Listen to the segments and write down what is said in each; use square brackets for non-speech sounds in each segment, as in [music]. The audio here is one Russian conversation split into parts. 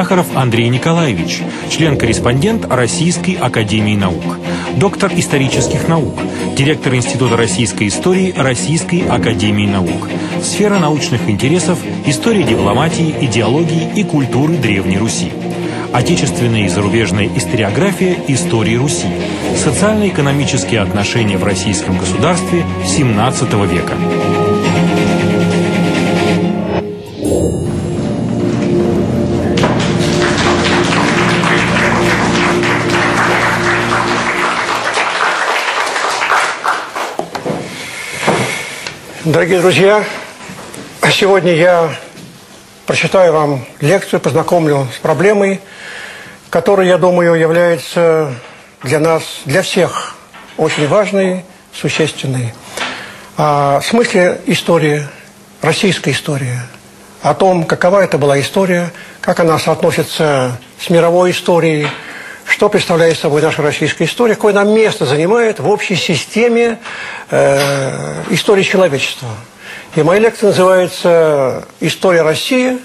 Сахаров Андрей Николаевич, член-корреспондент Российской Академии Наук, доктор исторических наук, директор Института российской истории Российской Академии Наук, сфера научных интересов, история дипломатии, идеологии и культуры Древней Руси. Отечественная и зарубежная историография истории Руси. Социально-экономические отношения в российском государстве XVII века. Дорогие друзья, сегодня я прочитаю вам лекцию, познакомлю с проблемой, которая, я думаю, является для нас, для всех очень важной, существенной. О смысле истории, российской истории, о том, какова это была история, как она соотносится с мировой историей, что представляет собой наша российская история, какое нам место занимает в общей системе э, истории человечества. И моя лекция называется «История России.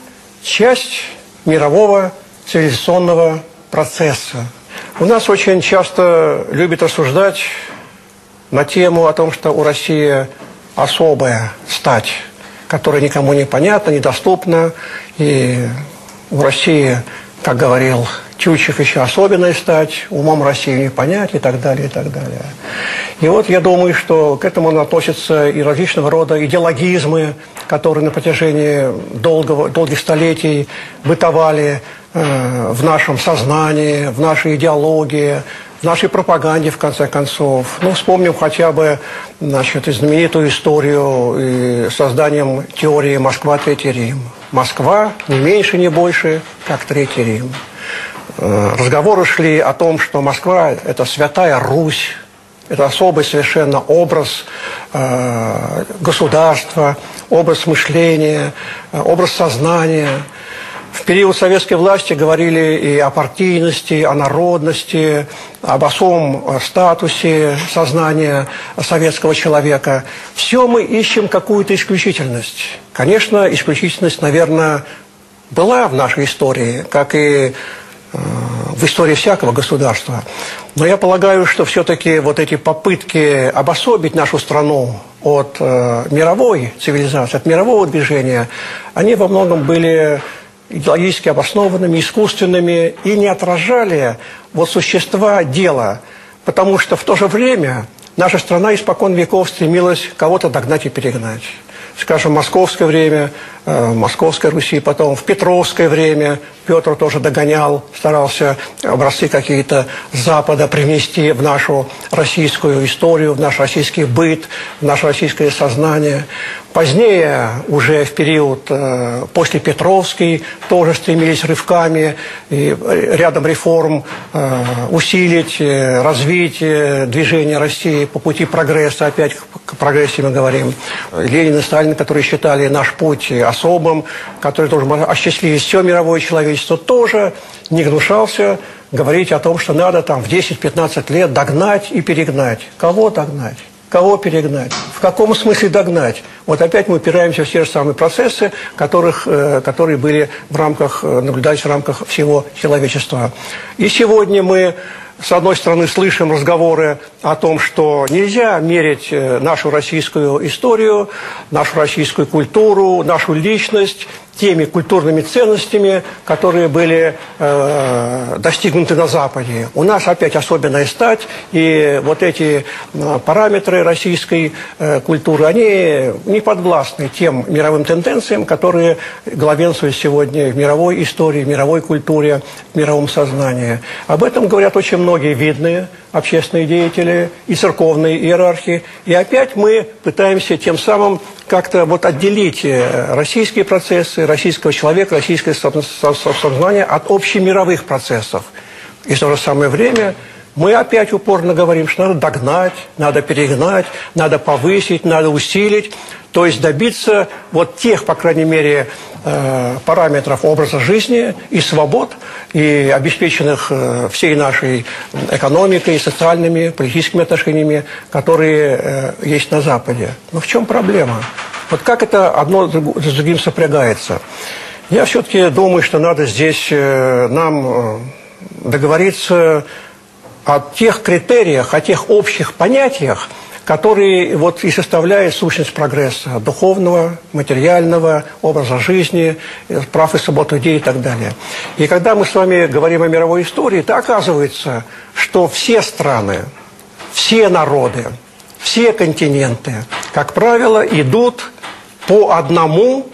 Часть мирового цивилизационного процесса». У нас очень часто любят рассуждать на тему о том, что у России особая стать, которая никому не понятна, недоступна. И у России, как говорил Тютчев еще особенная стать, умом России не понять и так далее, и так далее. И вот я думаю, что к этому относятся и различного рода идеологизмы, которые на протяжении долгого, долгих столетий бытовали э, в нашем сознании, в нашей идеологии, в нашей пропаганде, в конце концов. Ну, вспомним хотя бы значит, знаменитую историю и созданием теории «Москва-Третий Рим». Москва не меньше, не больше, как Третий Рим. Э, разговоры шли о том, что Москва – это святая Русь, это особый совершенно образ э, государства, образ мышления, э, образ сознания. В период советской власти говорили и о партийности, о народности, об особом статусе сознания советского человека. Все мы ищем какую-то исключительность. Конечно, исключительность, наверное, была в нашей истории, как и в истории всякого государства. Но я полагаю, что все-таки вот эти попытки обособить нашу страну от э, мировой цивилизации, от мирового движения, они во многом были идеологически обоснованными, искусственными и не отражали вот существа дела. Потому что в то же время наша страна испокон веков стремилась кого-то догнать и перегнать скажем, московское время, Московской Руси, потом в Петровское время Петр тоже догонял, старался образцы какие-то Запада привнести в нашу российскую историю, в наш российский быт, в наше российское сознание. Позднее, уже в период э, после Петровский, тоже стремились рывками и рядом реформ э, усилить, э, развить э, движение России по пути прогресса, опять к прогрессии мы говорим. Ленин и Сталин, которые считали наш путь особым, которые тоже осчастливить все мировое человечество, тоже не гнушался говорить о том, что надо там в 10-15 лет догнать и перегнать. Кого догнать? Кого перегнать? В каком смысле догнать? Вот опять мы упираемся в те же самые процессы, которых, э, которые были в рамках, э, наблюдались в рамках всего человечества. И сегодня мы с одной стороны, слышим разговоры о том, что нельзя мерить э, нашу российскую историю, нашу российскую культуру, нашу личность теми культурными ценностями, которые были э, достигнуты на Западе. У нас опять особенная стать, и вот эти э, параметры российской э, культуры, они не подвластны тем мировым тенденциям, которые главенствуют сегодня в мировой истории, в мировой культуре, в мировом сознании. Об этом говорят очень многие видные общественные деятели и церковные иерархи. И опять мы пытаемся тем самым как-то вот отделить э, российские процессы, российского человека, российское сознание от общемировых процессов. И в то же самое время мы опять упорно говорим, что надо догнать, надо перегнать, надо повысить, надо усилить. То есть добиться вот тех, по крайней мере, э, параметров образа жизни и свобод, и обеспеченных э, всей нашей экономикой, социальными, политическими отношениями, которые э, есть на Западе. Но в чем проблема? Вот как это одно с другим сопрягается? Я все-таки думаю, что надо здесь э, нам э, договориться о тех критериях, о тех общих понятиях, которые вот и составляют сущность прогресса духовного, материального, образа жизни, прав и свобод людей и так далее. И когда мы с вами говорим о мировой истории, то оказывается, что все страны, все народы, все континенты, как правило, идут по одному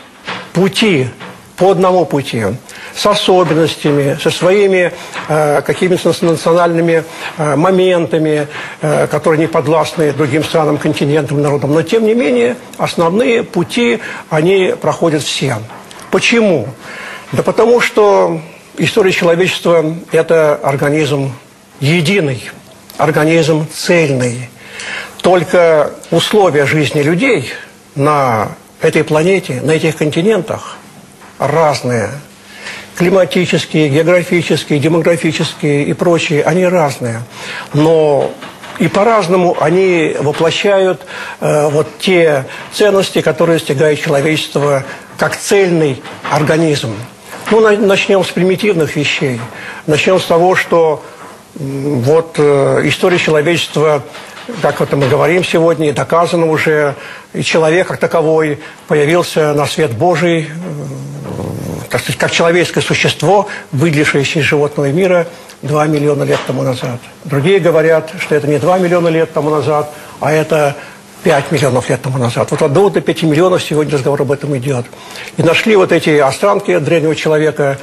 пути, по одному пути с особенностями, со своими э, какими-то национальными э, моментами, э, которые не подвластны другим странам, континентам, народам. Но, тем не менее, основные пути, они проходят все. Почему? Да потому что история человечества – это организм единый, организм цельный. Только условия жизни людей на этой планете, на этих континентах разные – климатические, географические, демографические и прочие, они разные. Но и по-разному они воплощают э, вот те ценности, которые достигает человечество как цельный организм. Ну, на, начнем с примитивных вещей. Начнем с того, что вот э, история человечества, как вот мы говорим сегодня, доказано уже, и человек как таковой появился на свет Божий так сказать, как человеческое существо, выделившееся из животного мира 2 миллиона лет тому назад. Другие говорят, что это не 2 миллиона лет тому назад, а это 5 миллионов лет тому назад. Вот от 2 до 5 миллионов сегодня разговор об этом идет. И нашли вот эти останки древнего человека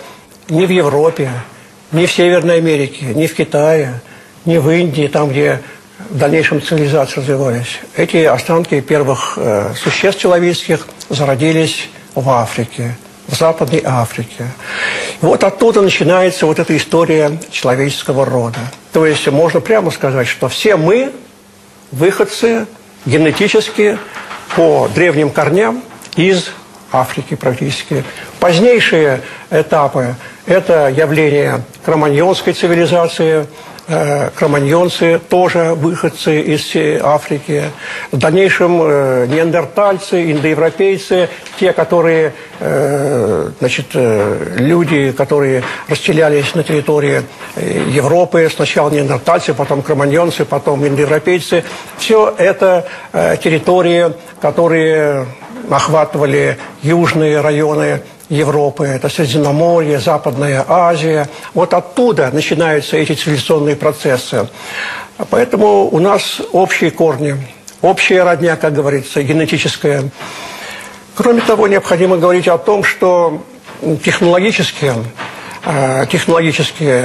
не в Европе, не в Северной Америке, не в Китае, не в Индии, там, где в дальнейшем цивилизации развивались. Эти останки первых э, существ человеческих зародились в Африке в Западной Африке. Вот оттуда начинается вот эта история человеческого рода. То есть можно прямо сказать, что все мы выходцы генетически по древним корням из Африки практически. Позднейшие этапы – это явление кроманьонской цивилизации – кроманьонцы, тоже выходцы из Африки. В дальнейшем э, неандертальцы, индоевропейцы, те, которые, э, значит, люди, которые расселялись на территории Европы, сначала неандертальцы, потом кроманьонцы, потом индоевропейцы. Все это территории, которые охватывали южные районы Европы, это Средиземноморье, Западная Азия. Вот оттуда начинаются эти цивилизационные процессы. Поэтому у нас общие корни, общая родня, как говорится, генетическая. Кроме того, необходимо говорить о том, что технологически, э, технологически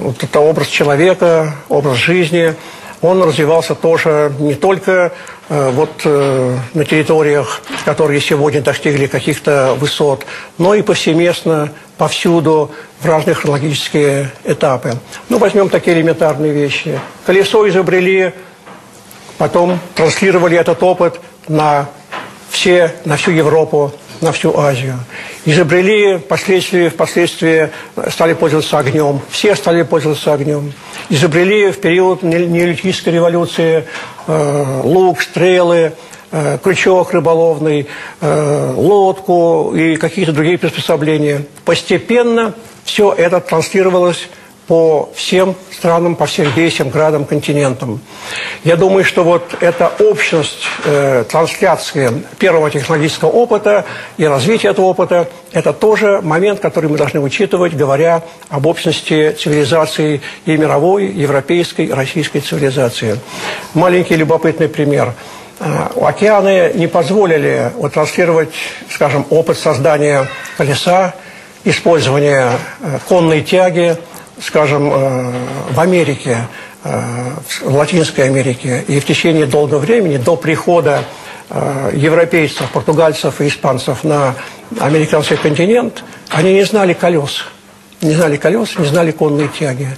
вот это образ человека, образ жизни – он развивался тоже не только э, вот э, на территориях, которые сегодня достигли каких-то высот, но и повсеместно, повсюду, в разные хронологические этапы. Ну, возьмем такие элементарные вещи. Колесо изобрели, потом транслировали этот опыт на, все, на всю Европу, на всю Азию. Изобрели, впоследствии, впоследствии стали пользоваться огнем. Все стали пользоваться огнем. Изобрели в период неолитической революции э, лук, стрелы, э, крючок рыболовный, э, лодку и какие-то другие приспособления. Постепенно все это транслировалось по всем странам, по всем десятям градам, континентам. Я думаю, что вот эта общность э, трансляции первого технологического опыта и развития этого опыта – это тоже момент, который мы должны учитывать, говоря об общности цивилизации и мировой, европейской, российской цивилизации. Маленький любопытный пример. Э, океаны не позволили вот, транслировать, скажем, опыт создания колеса, использования э, конной тяги – скажем, э, в Америке, э, в Латинской Америке, и в течение долгого времени, до прихода э, европейцев, португальцев и испанцев на американский континент, они не знали колес. Не знали колес, не знали конной тяги.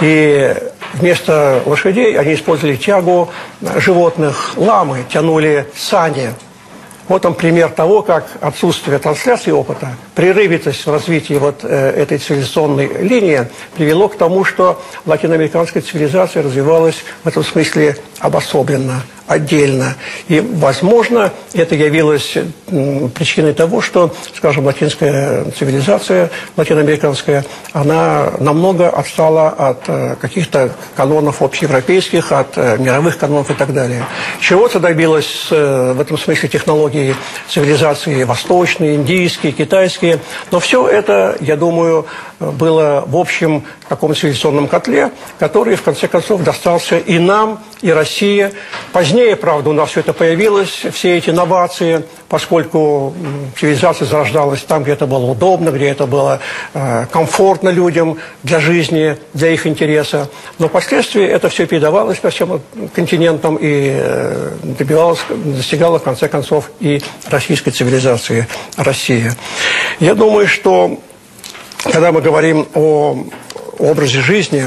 И вместо лошадей они использовали тягу животных, ламы, тянули сани – вот он пример того, как отсутствие трансляции опыта, прерывистость в развитии вот э, этой цивилизационной линии привело к тому, что латиноамериканская цивилизация развивалась в этом смысле обособленно, отдельно. И, возможно, это явилось причиной того, что, скажем, латинская цивилизация, латиноамериканская, она намного отстала от э, каких-то канонов общеевропейских, от э, мировых канонов и так далее. Чего-то добилась э, в этом смысле технологии цивилизации восточные, индийские, китайские. Но все это, я думаю, было в общем таком цивилизационном котле, который, в конце концов, достался и нам, и России. Позднее, правда, у нас все это появилось, все эти новации, поскольку цивилизация зарождалась там, где это было удобно, где это было э, комфортно людям для жизни, для их интереса. Но впоследствии это все передавалось по всем континентам и э, добивалось, достигало, в конце концов, и российской цивилизации, России. Я думаю, что когда мы говорим о образе жизни,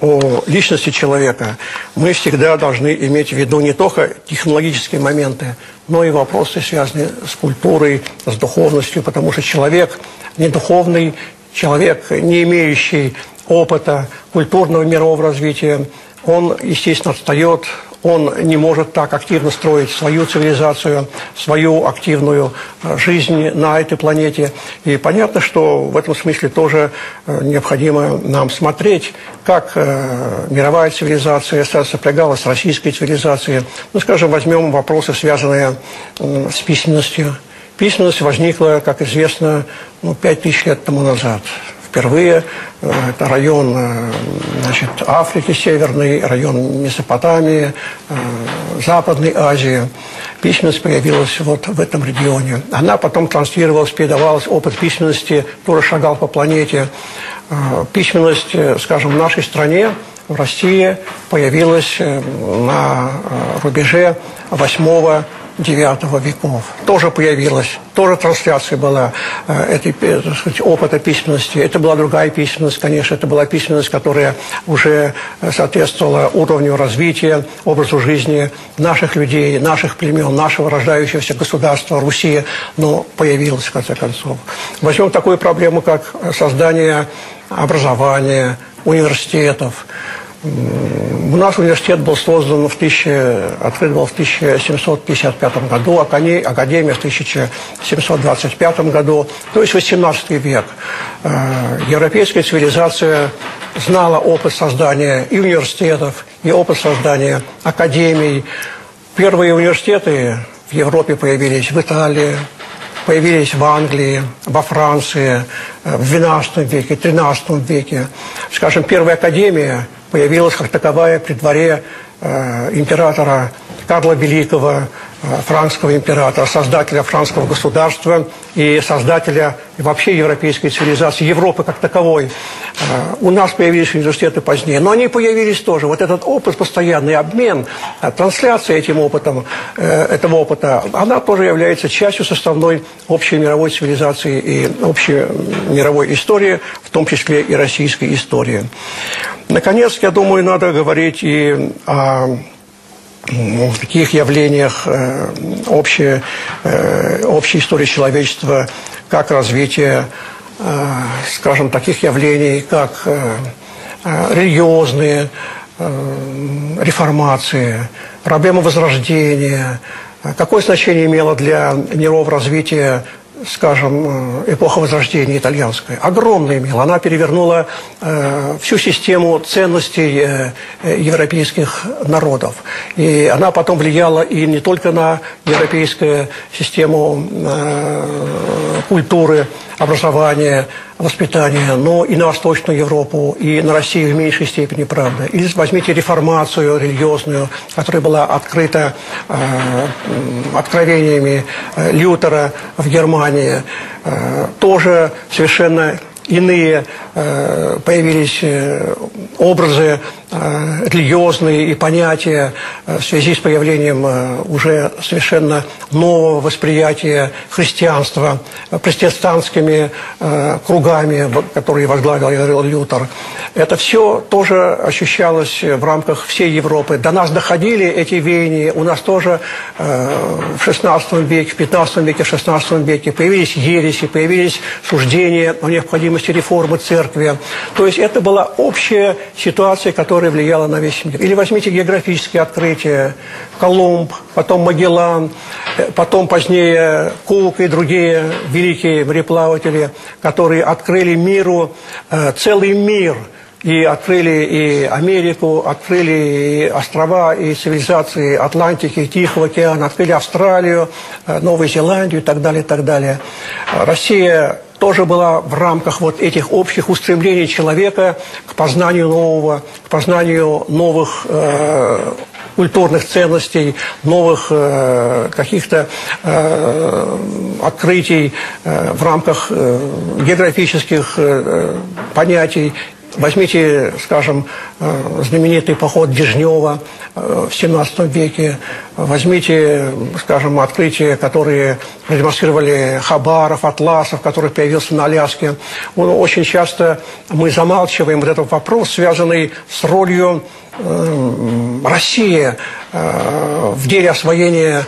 о личности человека, мы всегда должны иметь в виду не только технологические моменты, но и вопросы, связанные с культурой, с духовностью, потому что человек не духовный, человек, не имеющий опыта культурного мирового развития, он, естественно, отстает он не может так активно строить свою цивилизацию, свою активную э, жизнь на этой планете. И понятно, что в этом смысле тоже э, необходимо нам смотреть, как э, мировая цивилизация сопрягалась с российской цивилизацией. Ну, скажем, возьмем вопросы, связанные с письменностью. Письменность возникла, как известно, ну, 5000 лет тому назад впервые. Э, это район э, значит, Африки Северной, район Месопотамии, э, Западной Азии. Письменность появилась вот в этом регионе. Она потом транслировалась, передавалась, опыт письменности тоже шагал по планете. Письменность, скажем, в нашей стране, в России, появилась на рубеже 8 IX веков. Тоже появилась, тоже трансляция была э, этой, э, так сказать, опыта письменности. Это была другая письменность, конечно, это была письменность, которая уже э, соответствовала уровню развития, образу жизни наших людей, наших племен, нашего рождающегося государства Руси, но появилась в конце концов. Возьмем такую проблему, как создание образования, университетов, у нас университет был создан в 1000, открыт был в 1755 году, академия в 1725 году, то есть 18 век. Э, европейская цивилизация знала опыт создания и университетов, и опыт создания академий. Первые университеты в Европе появились в Италии, появились в Англии, во Франции э, в XII веке, XIII веке. Скажем, первая академия появилась как таковая при дворе э, императора Карла Великого, э, франкского императора, создателя франкского государства и создателя вообще европейской цивилизации, Европы как таковой. Э, у нас появились университеты позднее, но они появились тоже. Вот этот опыт, постоянный обмен, э, трансляция этим опытом, этого опыта, она тоже является частью составной общей мировой цивилизации и общей мировой истории, в том числе и российской истории. Наконец, я думаю, надо говорить и о в таких явлениях э, общей, э, общей истории человечества, как развитие, э, скажем, таких явлений, как религиозные реформации, проблема возрождения, какое значение имело для миров развития скажем, э, эпоха Возрождения итальянская, огромное имела. Она перевернула э, всю систему ценностей э, э, европейских народов. И она потом влияла и не только на европейскую систему э, культуры, образования, воспитания, но и на Восточную Европу, и на Россию в меньшей степени, правда. Или возьмите реформацию религиозную, которая была открыта э, откровениями э, Лютера в Германии, э, тоже совершенно иные появились э, образы э, религиозные и понятия в связи с появлением уже совершенно нового восприятия христианства протестантскими кругами, которые возглавил Лютер. Это все тоже ощущалось в рамках всей Европы. До нас доходили эти веяния. У нас тоже в XVI веке, в XV веке, в XVI веке появились ереси, появились суждения о необходимости реформы церкви церкви. То есть это была общая ситуация, которая влияла на весь мир. Или возьмите географические открытия. Колумб, потом Магеллан, э, потом позднее Кук и другие великие мореплаватели, которые открыли миру э, целый мир – и открыли и Америку, открыли и острова, и цивилизации Атлантики, Тихого океана, открыли Австралию, э, Новую Зеландию и так далее, и так далее. Россия тоже была в рамках вот этих общих устремлений человека к познанию нового, к познанию новых э, культурных ценностей, новых э, каких-то э, открытий э, в рамках э, географических э, понятий Возьмите, скажем, э, знаменитый поход Дежнева э, в 17 веке. Возьмите, скажем, открытия, которые продемонстрировали Хабаров, Атласов, который появился на Аляске. Очень часто мы замалчиваем вот этот вопрос, связанный с ролью э, России в деле освоения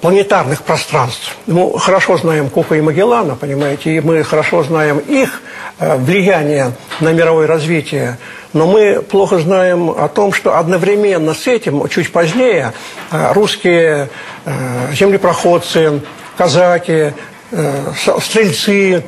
планетарных пространств. Мы хорошо знаем Кука и Магеллана, понимаете, и мы хорошо знаем их Э, влияние на мировое развитие, но мы плохо знаем о том, что одновременно с этим, чуть позднее, э, русские э, землепроходцы, казаки, стрельцы,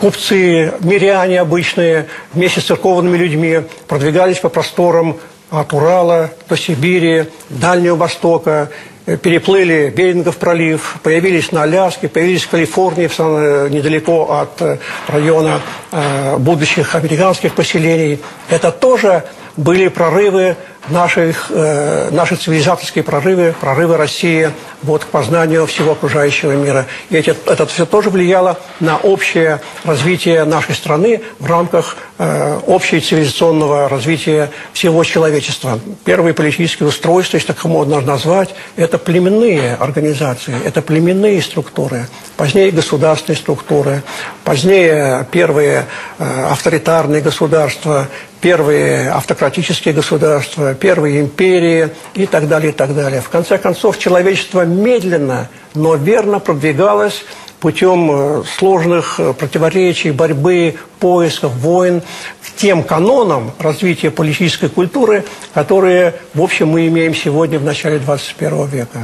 купцы, миряне обычные, вместе с церковными людьми продвигались по просторам от Урала до Сибири, Дальнего Востока Э, переплыли Берингов пролив, появились на Аляске, появились в Калифорнии, в, недалеко от э, района э, будущих американских поселений. Это тоже были прорывы наших, э, наши цивилизаторские прорывы, прорывы России вот, к познанию всего окружающего мира. И эти, это все тоже влияло на общее развитие нашей страны в рамках э, общего цивилизационного развития всего человечества. Первые политические устройства, если так можно назвать, это племенные организации, это племенные структуры, позднее государственные структуры, позднее первые э, авторитарные государства, первые автократические государства, первые империи и так далее, и так далее. В конце концов, человечество медленно, но верно продвигалось путем э, сложных э, противоречий, борьбы, поисков, войн к тем канонам развития политической культуры, которые, в общем, мы имеем сегодня в начале 21 века.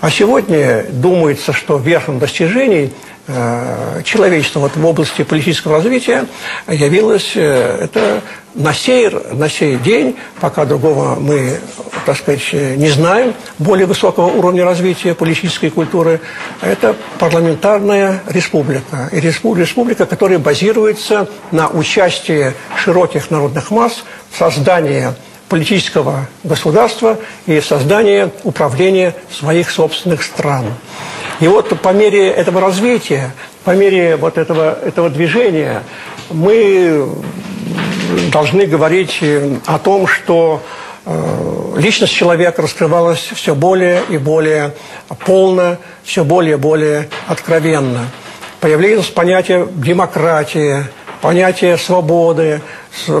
А сегодня думается, что верхом достижений человечества вот в области политического развития явилось э, это на сей, на сей день, пока другого мы, так сказать, не знаем, более высокого уровня развития политической культуры, это парламентарная республика. И республика, которая базируется на участии широких народных масс в создании политического государства и создания управления своих собственных стран. И вот по мере этого развития, по мере вот этого, этого движения мы должны говорить о том, что э, личность человека раскрывалась все более и более полно, все более и более откровенно. Появилось понятие демократии, понятие свободы,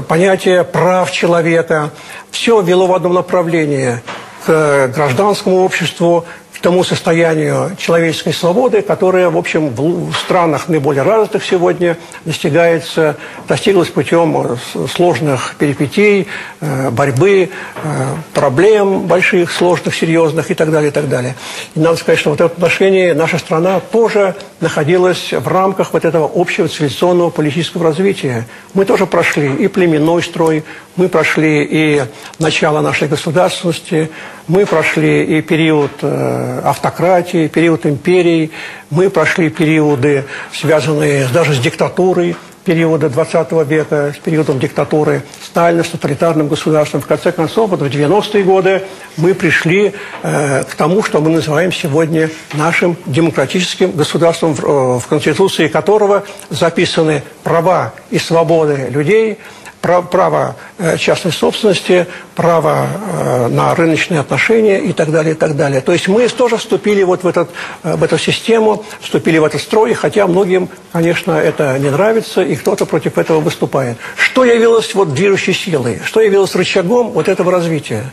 понятие прав человека. Все вело в одном направлении к гражданскому обществу, тому состоянию человеческой свободы, которое, в общем, в странах наиболее развитых сегодня достигается, достиглось путем э, сложных перипетий, э, борьбы, э, проблем больших, сложных, серьезных и так далее, и так далее. И надо сказать, что вот в этом отношении наша страна тоже находилась в рамках вот этого общего цивилизационного политического развития. Мы тоже прошли и племенной строй, мы прошли и начало нашей государственности, мы прошли и период э, автократии, период империи, мы прошли периоды, связанные даже с диктатурой, периода 20 века, с периодом диктатуры Сталина, с тоталитарным государством. В конце концов, вот в 90-е годы мы пришли э, к тому, что мы называем сегодня нашим демократическим государством, в, э, в Конституции которого записаны права и свободы людей – право э, частной собственности, право э, на рыночные отношения и так далее, и так далее. То есть мы тоже вступили вот в, этот, э, в эту систему, вступили в этот строй, хотя многим, конечно, это не нравится, и кто-то против этого выступает. Что явилось вот движущей силой? Что явилось рычагом вот этого развития?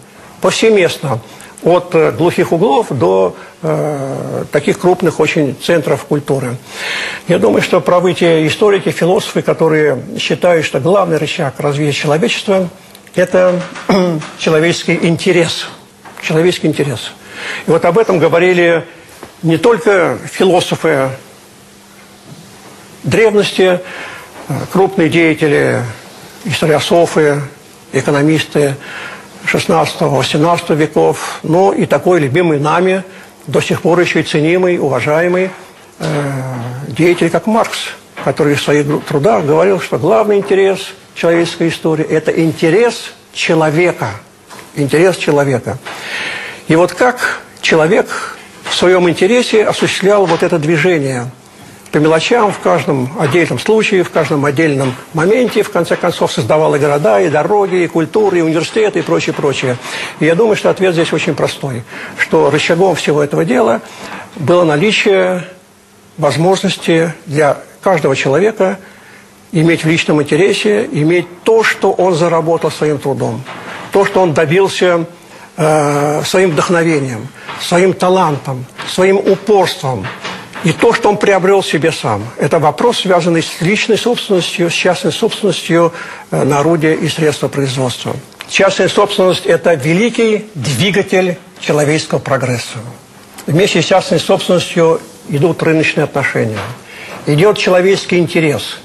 Повсеместно от э, глухих углов до э, таких крупных очень центров культуры. Я думаю, что правы те историки, философы, которые считают, что главный рычаг развития человечества – это [clears throat] человеческий интерес. Человеческий интерес. И вот об этом говорили не только философы древности, крупные деятели, историософы, экономисты, 16-18 веков, но и такой любимый нами, до сих пор еще и ценимый, уважаемый э, деятель, как Маркс, который в своих трудах говорил, что главный интерес человеческой истории – это интерес человека. Интерес человека. И вот как человек в своем интересе осуществлял вот это движение – по мелочам в каждом отдельном случае, в каждом отдельном моменте, в конце концов, создавала и города, и дороги, и культуры, и университеты, и прочее, прочее. И я думаю, что ответ здесь очень простой, что рычагом всего этого дела было наличие возможности для каждого человека иметь в личном интересе, иметь то, что он заработал своим трудом, то, что он добился э, своим вдохновением, своим талантом, своим упорством – и то, что он приобрел себе сам. Это вопрос, связанный с личной собственностью, с частной собственностью э, на орудие и средства производства. Частная собственность – это великий двигатель человеческого прогресса. Вместе с частной собственностью идут рыночные отношения. Идет человеческий интерес.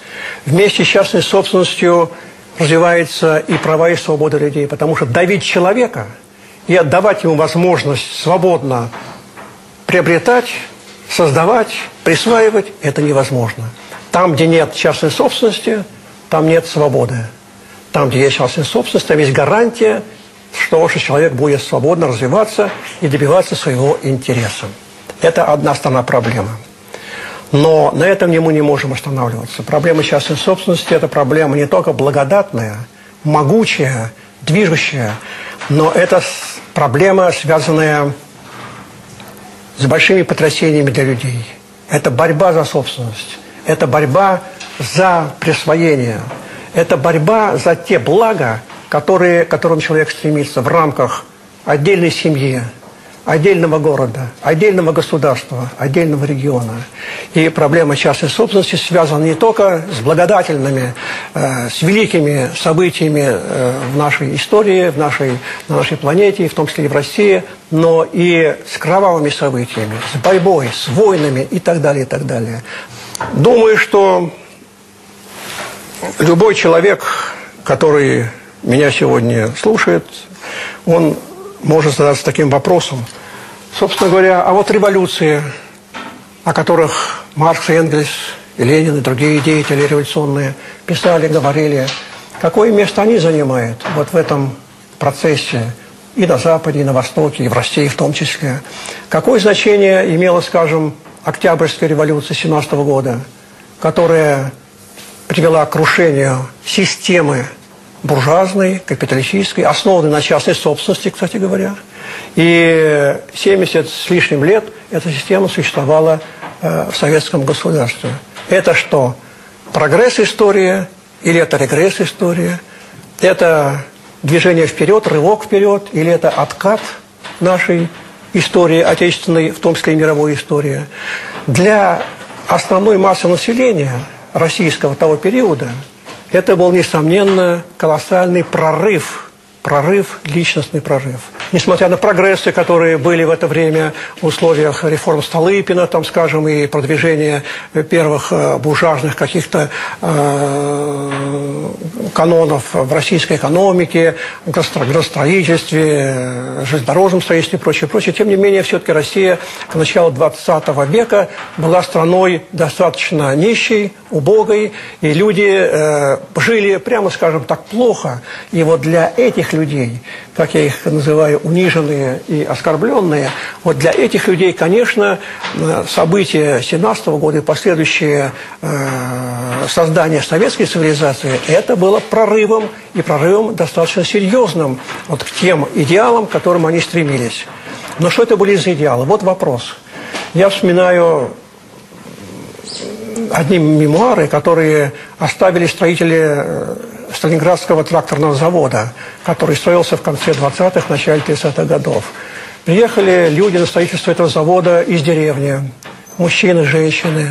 Вместе с частной собственностью развивается и права и свобода людей. Потому что давить человека и отдавать ему возможность свободно приобретать создавать, присваивать – это невозможно. Там, где нет частной собственности, там нет свободы. Там, где есть частная собственность, там есть гарантия, что человек будет свободно развиваться и добиваться своего интереса. Это одна сторона проблемы. Но на этом мы не можем останавливаться. Проблема частной собственности – это проблема не только благодатная, могучая, движущая, но это проблема, связанная с большими потрясениями для людей. Это борьба за собственность, это борьба за присвоение, это борьба за те блага, которые, к которым человек стремится в рамках отдельной семьи, отдельного города, отдельного государства, отдельного региона. И проблема частной собственности связана не только с благодательными, э, с великими событиями э, в нашей истории, в нашей, на нашей планете, в том числе и в России, но и с кровавыми событиями, с борьбой, с войнами и так далее, и так далее. Думаю, что любой человек, который меня сегодня слушает, он может задаться таким вопросом. Собственно говоря, а вот революции, о которых Маркс и Энгельс, и Ленин, и другие деятели революционные писали, говорили, какое место они занимают вот в этом процессе и на Западе, и на Востоке, и в России в том числе. Какое значение имела, скажем, Октябрьская революция 17 года, которая привела к крушению системы буржуазной, капиталистической, основанной на частной собственности, кстати говоря. И 70 с лишним лет эта система существовала э, в советском государстве. Это что? Прогресс истории или это регресс истории? Это движение вперед, рывок вперед, или это откат нашей истории, отечественной, в том числе и мировой истории. Для основной массы населения российского того периода – это был, несомненно, колоссальный прорыв, прорыв, личностный прорыв несмотря на прогрессы, которые были в это время в условиях реформ Столыпина, там, скажем, и продвижения первых э, буржуазных каких-то э, канонов в российской экономике, градостроительстве, железнодорожном строительстве и прочее, прочее. Тем не менее, все-таки Россия к началу 20 века была страной достаточно нищей, убогой, и люди э, жили, прямо скажем так, плохо. И вот для этих людей, как я их называю, униженные и оскорбленные, вот для этих людей, конечно, э, события 17 года и последующее э, создание советской цивилизации, это было прорывом, и прорывом достаточно серьезным вот к тем идеалам, к которым они стремились. Но что это были за идеалы? Вот вопрос. Я вспоминаю одни мемуары, которые оставили строители э, Сталинградского тракторного завода, который строился в конце 20-х, начале 30-х годов. Приехали люди на строительство этого завода из деревни, мужчины, женщины,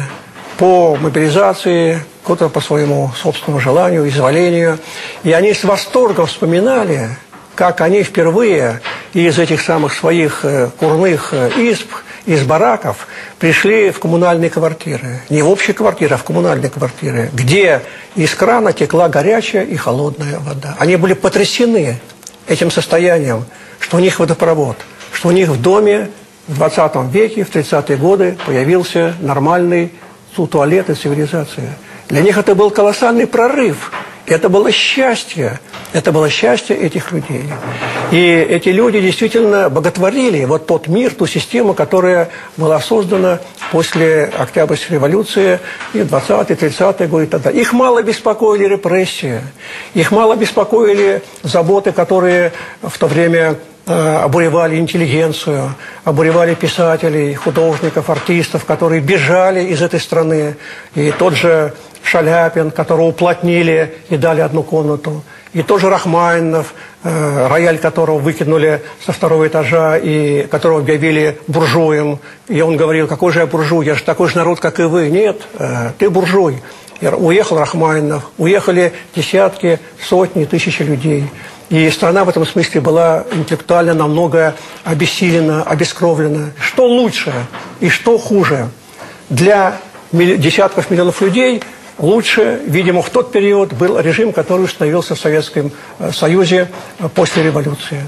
по мобилизации, кто-то по своему собственному желанию, изволению. И они с восторгом вспоминали, как они впервые из этих самых своих э, курных э, изб, из бараков, пришли в коммунальные квартиры. Не в общие квартиры, а в коммунальные квартиры, где из крана текла горячая и холодная вода. Они были потрясены этим состоянием, что у них водопровод, что у них в доме в 20 веке, в 30-е годы появился нормальный туалет и цивилизация. Для них это был колоссальный прорыв. Это было счастье. Это было счастье этих людей. И эти люди действительно боготворили вот тот мир, ту систему, которая была создана после Октябрьской революции и 20-е, 30-е годы и так далее. Их мало беспокоили репрессии, их мало беспокоили заботы, которые в то время э, обуревали интеллигенцию, обуревали писателей, художников, артистов, которые бежали из этой страны. И тот же Шаляпин, которого уплотнили и дали одну комнату, и тоже Рахманинов, э, рояль которого выкинули со второго этажа и которого объявили буржуем. И он говорил, какой же я буржуй, я же такой же народ, как и вы. Нет, э, ты буржуй. И уехал Рахманинов, уехали десятки, сотни, тысячи людей. И страна в этом смысле была интеллектуально намного обессилена, обескровлена. Что лучше и что хуже для десятков миллионов людей – Лучше, видимо, в тот период был режим, который установился в Советском э, Союзе э, после революции.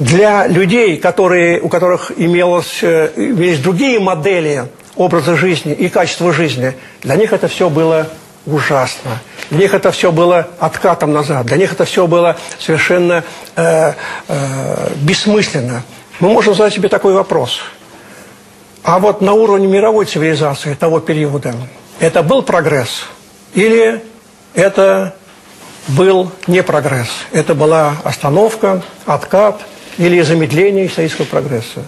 Для людей, которые, у которых имелось, э, имелись другие модели образа жизни и качества жизни, для них это все было ужасно. Для них это все было откатом назад. Для них это все было совершенно э, э, бессмысленно. Мы можем задать себе такой вопрос. А вот на уровне мировой цивилизации того периода это был прогресс – или это был не прогресс, это была остановка, откат или замедление исторического прогресса.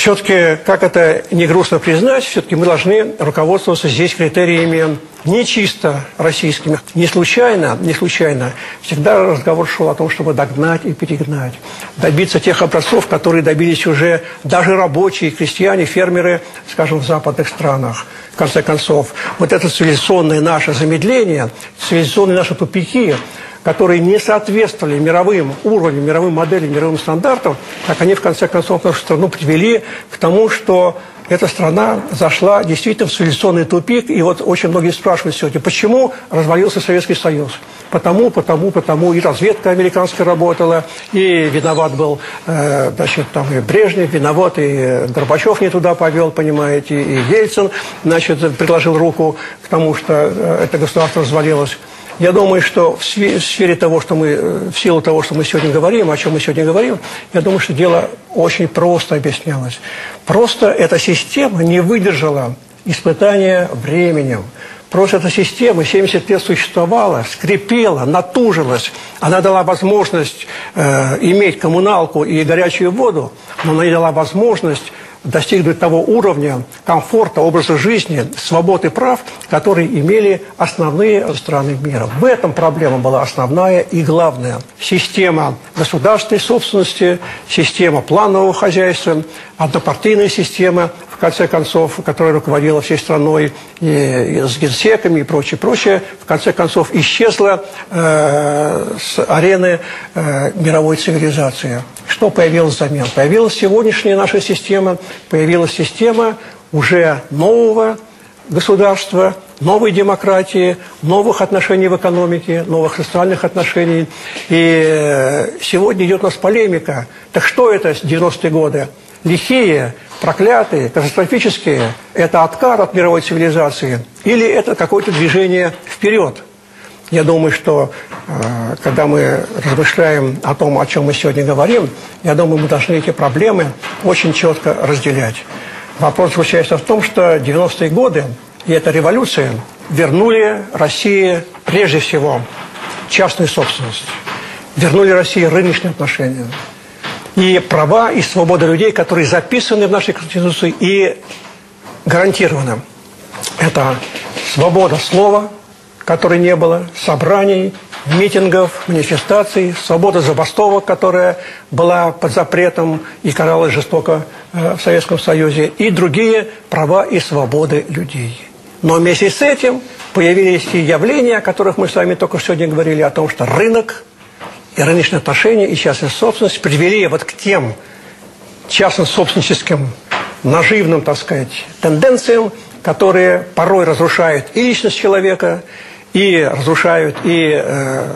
Все-таки, как это не грустно признать, все-таки мы должны руководствоваться здесь критериями не чисто российскими. Не случайно, не случайно всегда разговор шел о том, чтобы догнать и перегнать. Добиться тех образцов, которые добились уже даже рабочие, крестьяне, фермеры, скажем, в западных странах. В конце концов, вот это цивилизационное наше замедление, цивилизационные наши тупики – которые не соответствовали мировым уровням, мировым моделям, мировым стандартам, как они в конце концов нашу страну привели к тому, что эта страна зашла действительно в цивилизационный тупик. И вот очень многие спрашивают сегодня, почему развалился Советский Союз? Потому, потому, потому. И разведка американская работала, и виноват был, э, значит, там и Брежнев, виноват, и Горбачев не туда повел, понимаете, и Ельцин, значит, предложил руку к тому, что э, это государство развалилось. Я думаю, что в сфере того, что мы, э, в силу того, что мы сегодня говорим, о чем мы сегодня говорим, я думаю, что дело очень просто объяснялось. Просто эта система не выдержала испытания временем. Просто эта система 70 лет существовала, скрипела, натужилась. Она дала возможность э, иметь коммуналку и горячую воду, но она не дала возможность достигнуть того уровня комфорта, образа жизни, свободы прав, которые имели основные страны мира. В этом проблема была основная и главная. Система государственной собственности, система планового хозяйства, однопартийная система, конце концов, которая руководила всей страной и, и с генсеками и прочее, прочее, в конце концов исчезла э, с арены э, мировой цивилизации. Что появилось взамен? Появилась сегодняшняя наша система, появилась система уже нового государства, новой демократии, новых отношений в экономике, новых социальных отношений. И э, сегодня идет у нас полемика. Так что это 90-е годы? Лихие, проклятые, катастрофические, это откат от мировой цивилизации или это какое-то движение вперед? Я думаю, что э, когда мы размышляем о том, о чем мы сегодня говорим, я думаю, мы должны эти проблемы очень четко разделять. Вопрос заключается в том, что 90-е годы и эта революция вернули России прежде всего частную собственность, вернули России рыночные отношения – и права и свобода людей, которые записаны в нашей Конституции и гарантированы. Это свобода слова, которой не было, собраний, митингов, манифестаций, свобода забастовок, которая была под запретом и каралась жестоко э, в Советском Союзе, и другие права и свободы людей. Но вместе с этим появились и явления, о которых мы с вами только сегодня говорили, о том, что рынок и рыночные отношения и частная собственность привели вот к тем частно-собственническим наживным, так сказать, тенденциям, которые порой разрушают и личность человека, и разрушают и э,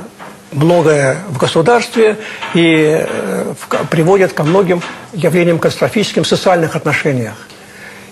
многое в государстве, и э, в, приводят ко многим явлениям катастрофическим в социальных отношениях.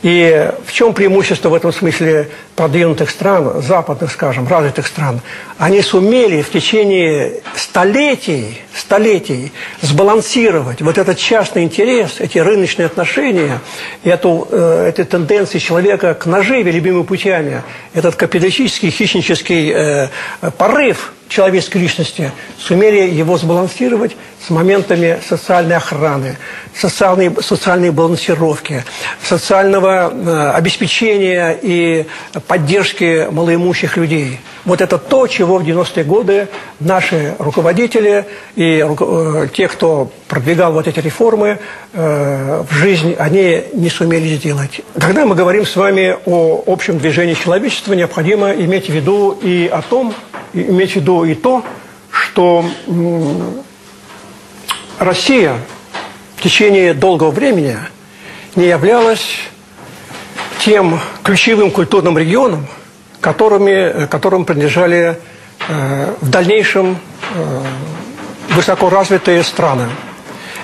И в чем преимущество в этом смысле продвинутых стран, западных, скажем, развитых стран? Они сумели в течение столетий, столетий сбалансировать вот этот частный интерес, эти рыночные отношения, эту, э, эти тенденции человека к наживе любимыми путями, этот капиталистический, хищнический э, порыв человеческой личности, сумели его сбалансировать с моментами социальной охраны, социальной, социальной балансировки, социального э, обеспечения и поддержки малоимущих людей. Вот это то, чего в 90-е годы наши руководители и э, те, кто продвигал вот эти реформы э, в жизнь, они не сумели сделать. Когда мы говорим с вами о общем движении человечества, необходимо иметь в виду и о том, иметь в виду и то, что Россия в течение долгого времени не являлась тем ключевым культурным регионом, которыми, которым принадлежали э, в дальнейшем э, высокоразвитые страны.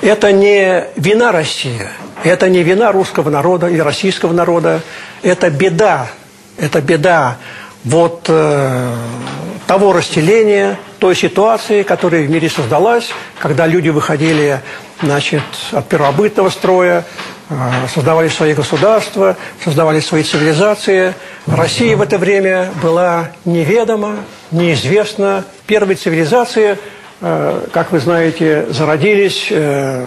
Это не вина России, это не вина русского народа или российского народа, это беда, это беда вот э, того расселения, той ситуации, которая в мире создалась, когда люди выходили значит, от первобытного строя, э, создавали свои государства, создавали свои цивилизации. Россия в это время была неведома, неизвестна. Первые цивилизации, э, как вы знаете, зародились, э,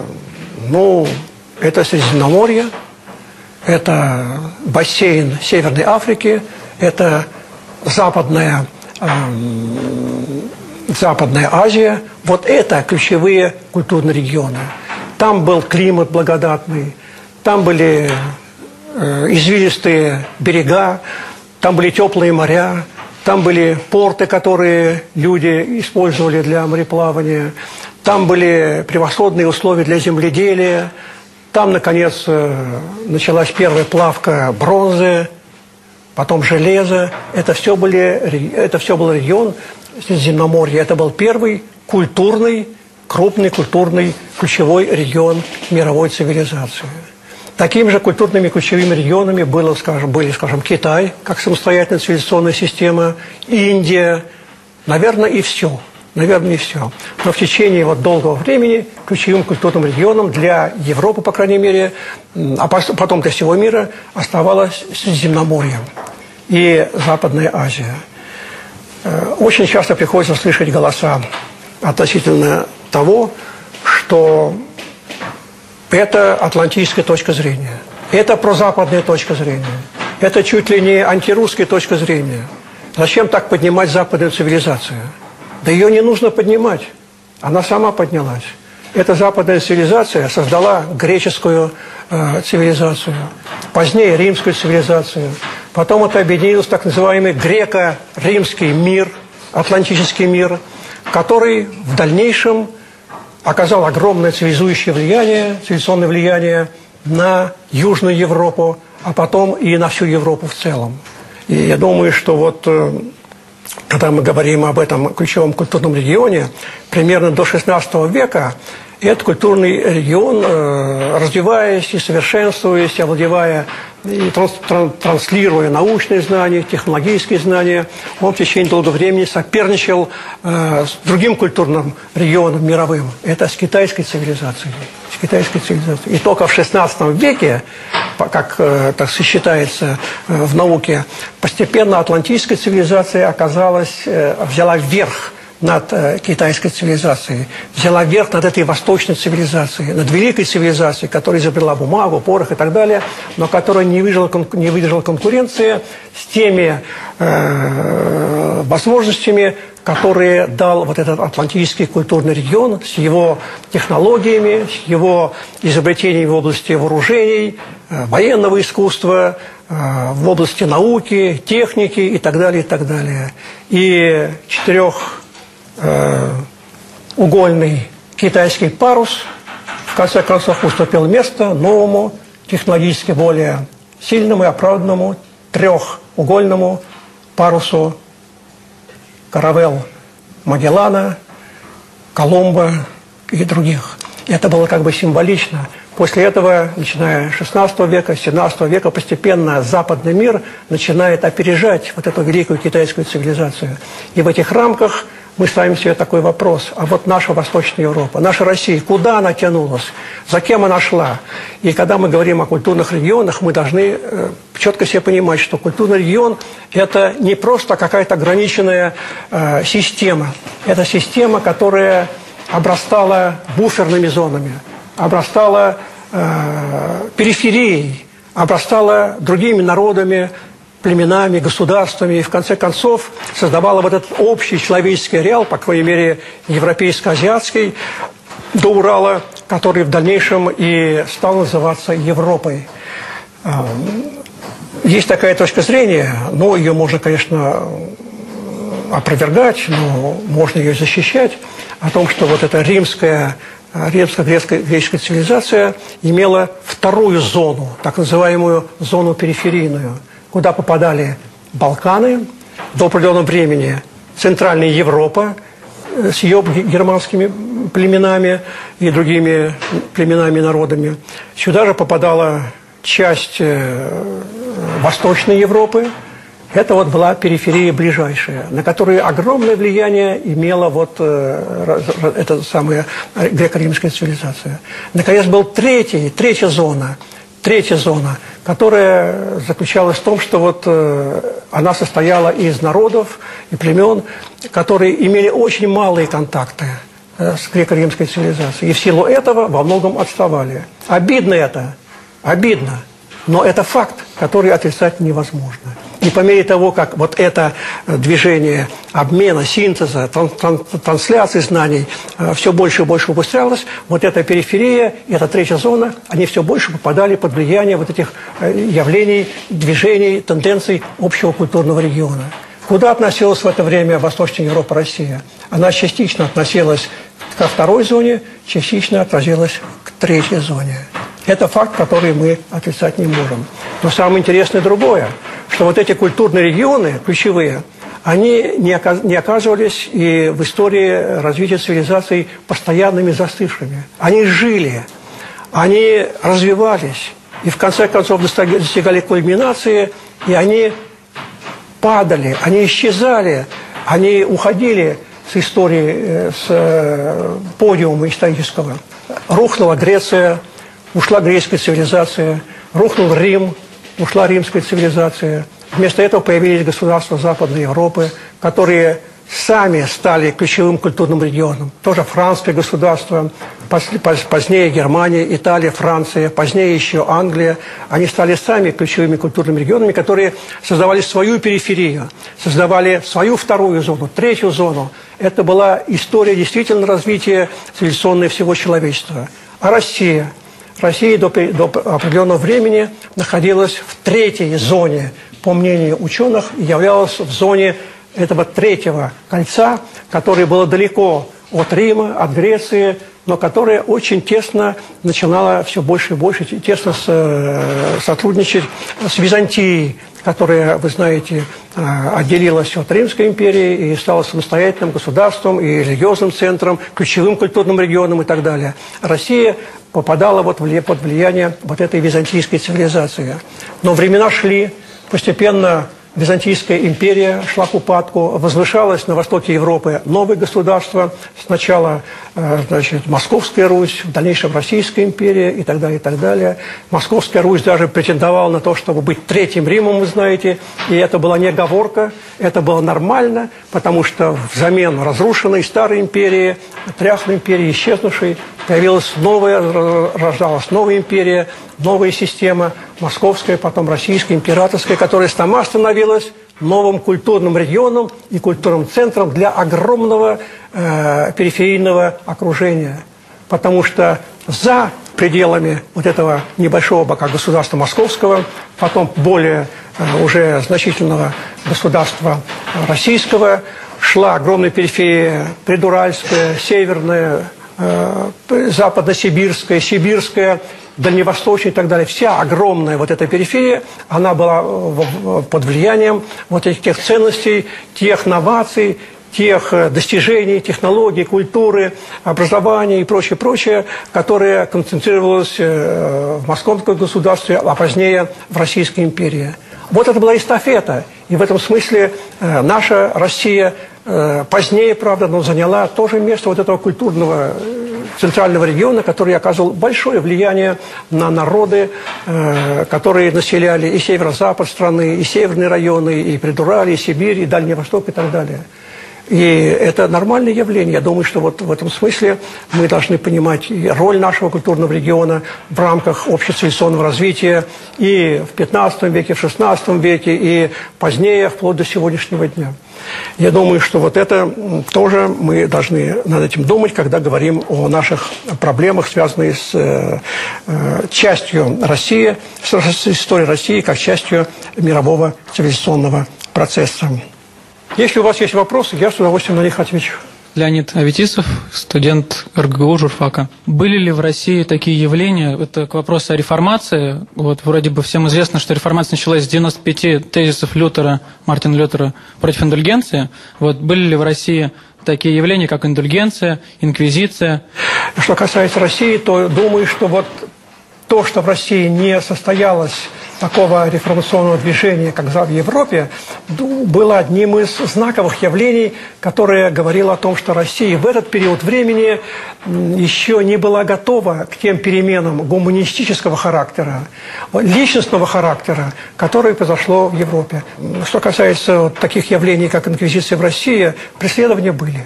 ну, это Средиземноморье, это бассейн Северной Африки, это западная Западная Азия, вот это ключевые культурные регионы. Там был климат благодатный, там были э, извилистые берега, там были теплые моря, там были порты, которые люди использовали для мореплавания, там были превосходные условия для земледелия, там, наконец, э, началась первая плавка бронзы, потом железо. Это все, были, это все был регион Средиземноморья. Это был первый культурный, крупный культурный ключевой регион мировой цивилизации. Такими же культурными ключевыми регионами было, скажем, были, скажем, Китай, как самостоятельная цивилизационная система, Индия, наверное, и все. Наверное, и все. Но в течение вот долгого времени ключевым культурным регионом для Европы, по крайней мере, а потом для всего мира оставалось Средиземноморье и Западная Азия. Э, очень часто приходится слышать голоса относительно того, что это атлантическая точка зрения, это прозападная точка зрения, это чуть ли не антирусская точка зрения. Зачем так поднимать западную цивилизацию? Да ее не нужно поднимать. Она сама поднялась. Эта западная цивилизация создала греческую э, цивилизацию, позднее римскую цивилизацию. Потом это объединилось в так называемый греко-римский мир, атлантический мир, который в дальнейшем оказал огромное цивилизующее влияние, цивилизационное влияние на Южную Европу, а потом и на всю Европу в целом. И я думаю, что вот э, когда мы говорим об этом ключевом культурном регионе, примерно до XVI века этот культурный регион, э, развиваясь и совершенствуясь, овладевая и транслируя научные знания, технологические знания, он в течение долгого времени соперничал э, с другим культурным регионом мировым. Это с китайской цивилизацией. С китайской цивилизацией. И только в XVI веке, как э, так считается в науке, постепенно атлантическая цивилизация оказалась, взяла вверх над э, китайской цивилизацией, взяла верх над этой восточной цивилизацией, над великой цивилизацией, которая изобрела бумагу, порох и так далее, но которая не выдержала, не выдержала конкуренции с теми э, возможностями, которые дал вот этот Атлантический культурный регион с его технологиями, с его изобретениями в области вооружений, э, военного искусства, э, в области науки, техники и так далее, и так далее. И четырехугольный э, китайский парус в конце концов уступил место новому, технологически более сильному и оправданному трехугольному парусу каравел Магеллана, Колумба и других. И это было как бы символично. После этого, начиная с 16 века, 17 века, постепенно западный мир начинает опережать вот эту великую китайскую цивилизацию. И в этих рамках мы ставим себе такой вопрос. А вот наша Восточная Европа, наша Россия, куда она тянулась? За кем она шла? И когда мы говорим о культурных регионах, мы должны э, четко себе понимать, что культурный регион – это не просто какая-то ограниченная э, система. Это система, которая обрастала буферными зонами, обрастала э, периферией, обрастала другими народами, племенами, государствами и в конце концов создавала вот этот общий человеческий ареал, по крайней мере европейско-азиатский, до Урала, который в дальнейшем и стал называться Европой. А, есть такая точка зрения, но ее можно, конечно, опровергать, но можно ее защищать, о том, что вот эта римская римско-греческая цивилизация имела вторую зону, так называемую зону периферийную – куда попадали Балканы, до определенного времени Центральная Европа э, с ее германскими племенами и другими племенами и народами. Сюда же попадала часть э, Восточной Европы. Это вот была периферия ближайшая, на которую огромное влияние имела вот э, эта самая греко-римская цивилизация. Наконец, был третий, третья зона, третья зона – которая заключалась в том, что вот э, она состояла из народов и племен, которые имели очень малые контакты э, с греко-римской цивилизацией. И в силу этого во многом отставали. Обидно это, обидно, но это факт, который отрицать невозможно. И по мере того, как вот это э, движение обмена, синтеза, трансляции знаний э, все больше и больше убыстрялось, вот эта периферия, эта третья зона, они все больше попадали под влияние вот этих э, явлений, движений, тенденций общего культурного региона. Куда относилась в это время Восточная Европа, Россия? Она частично относилась ко второй зоне, частично отразилась к третьей зоне. Это факт, который мы отрицать не можем. Но самое интересное другое, что вот эти культурные регионы, ключевые, они не оказывались и в истории развития цивилизаций постоянными застывшими. Они жили, они развивались, и в конце концов достигали кульминации, и они падали, они исчезали, они уходили с истории, э, с э, подиума исторического. Рухнула Греция, ушла греческая цивилизация, рухнул Рим, ушла римская цивилизация. Вместо этого появились государства Западной Европы, которые сами стали ключевым культурным регионом. Тоже французское государство, позднее Германия, Италия, Франция, позднее еще Англия. Они стали сами ключевыми культурными регионами, которые создавали свою периферию, создавали свою вторую зону, третью зону. Это была история действительно развития цивилизационной всего человечества. А Россия – Россия до, до определенного времени находилась в третьей зоне, по мнению ученых, являлась в зоне этого третьего кольца, которое было далеко от Рима, от Греции, но которое очень тесно начинало все больше и больше тесно с, э, сотрудничать с Византией, которая, вы знаете, э, отделилась от Римской империи и стала самостоятельным государством и религиозным центром, ключевым культурным регионом и так далее. Россия попадала вот под влияние вот этой византийской цивилизации. Но времена шли, постепенно Византийская империя шла к упадку, возвышалась на востоке Европы новое государство, сначала э, значит, Московская Русь, в дальнейшем Российская империя и так далее, и так далее. Московская Русь даже претендовала на то, чтобы быть третьим Римом, вы знаете, и это была не оговорка, это было нормально, потому что взамен разрушенной старой империи, тряхлой империи, исчезнувшей, появилась новая, рождалась новая империя, новая система, московская, потом российская, императорская, которая сама становилась новым культурным регионом и культурным центром для огромного э, периферийного окружения. Потому что за пределами вот этого небольшого бока государства московского, потом более э, уже значительного государства российского, шла огромная периферия придуральская, северная, э, западно-сибирская, сибирская, дальневосточная и так далее. Вся огромная вот эта периферия, она была э, под влиянием вот этих тех ценностей, тех новаций, тех э, достижений, технологий, культуры, образования и прочее, прочее, которое концентрировалось в московском государстве, а позднее в Российской империи. Вот это была эстафета. И в этом смысле наша Россия Э, позднее, правда, но заняла тоже место вот этого культурного э, центрального региона, который оказывал большое влияние на народы, э, которые населяли и северо-запад страны, и северные районы, и Придураль, и Сибирь, и Дальний Восток и так далее. И это нормальное явление. Я думаю, что вот в этом смысле мы должны понимать и роль нашего культурного региона в рамках общецивилизационного развития и в 15 веке, в 16 веке, и позднее, вплоть до сегодняшнего дня. Я думаю, что вот это тоже мы должны над этим думать, когда говорим о наших проблемах, связанных с э, э, частью России, с историей России как частью мирового цивилизационного процесса. Если у вас есть вопросы, я с удовольствием на них отвечу. Леонид Аветисов, студент РГГУ журфака. Были ли в России такие явления? Это к вопросу о реформации. Вот вроде бы всем известно, что реформация началась с 95 тезисов Лютера, Мартина Лютера против индульгенции. Вот были ли в России такие явления, как индульгенция, инквизиция? Что касается России, то думаю, что вот то, что в России не состоялось такого реформационного движения, как в Европе, было одним из знаковых явлений, которое говорило о том, что Россия в этот период времени еще не была готова к тем переменам гуманистического характера, личностного характера, которое произошло в Европе. Что касается таких явлений, как инквизиция в России, преследования были.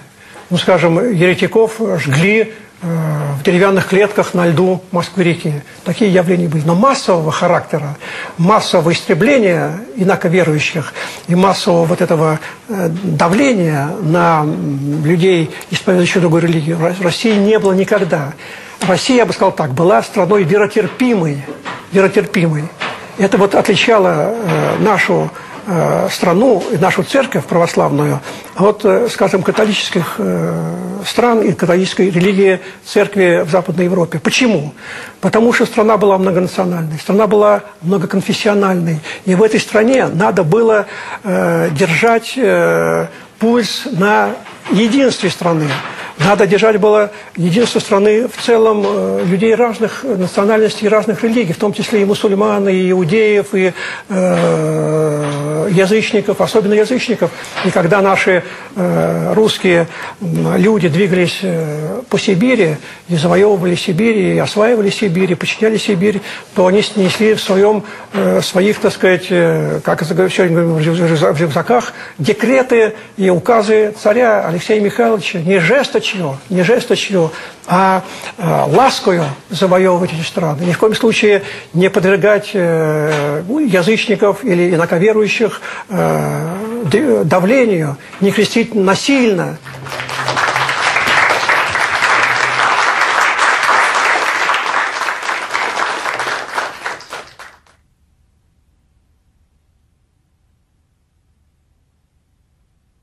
Ну, скажем, еретиков жгли в деревянных клетках на льду Москвы-реки. Такие явления были. Но массового характера, массового истребления инаковерующих и массового вот этого э, давления на людей, исповедующих другую религию, России не было никогда. Россия, я бы сказал так, была страной веротерпимой. веротерпимой. Это вот отличало э, нашу страну и нашу церковь православную от, э, скажем, католических э, стран и католической религии церкви в Западной Европе. Почему? Потому что страна была многонациональной, страна была многоконфессиональной. И в этой стране надо было держать пульс на единстве страны. Надо держать было единство страны в целом э, людей разных национальностей разных религий, в том числе и мусульман, и иудеев, и э, язычников, особенно язычников. И когда наши э, русские люди двигались э, по Сибири, и завоевывали Сибирь, и осваивали Сибирь, и подчиняли Сибирь, то они несли в своем, э, своих, так сказать, э, как сегодня говорим, в рюкзаках, декреты и указы царя Алексея Михайловича, не жеста жесточью, не жесточью, а э, ласкою завоевывать эти страны. Ни в коем случае не подвергать э, язычников или инаковерующих э, давлению, не крестить насильно,